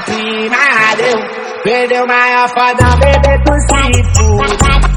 Sapina deu, perdeu maior foda, bebê do se Sapina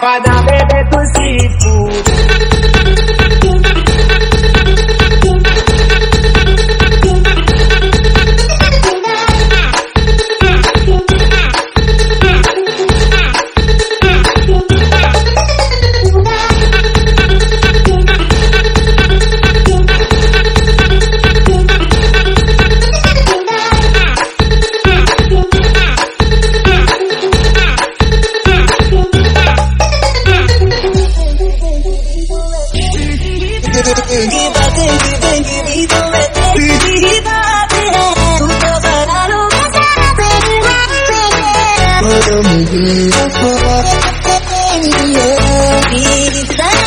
perdeu Mujer, be mujer, mujer,